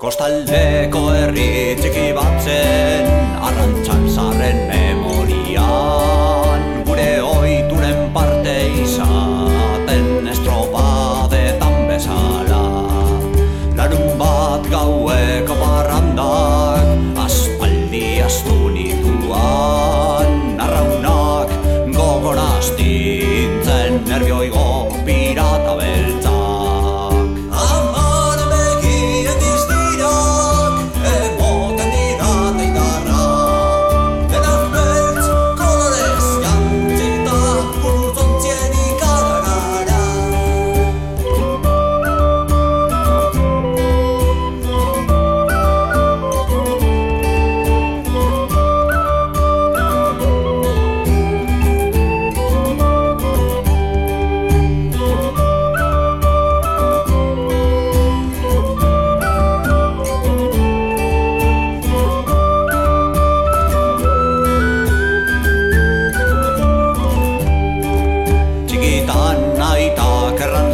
Kostaldeko herri txiki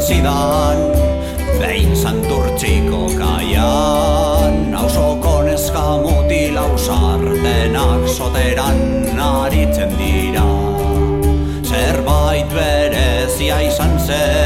zidan Behin santurtziko kaian. Hauzoko neska mutil hausartenak Soteran aritzen dira. Zerbait berezia izan zen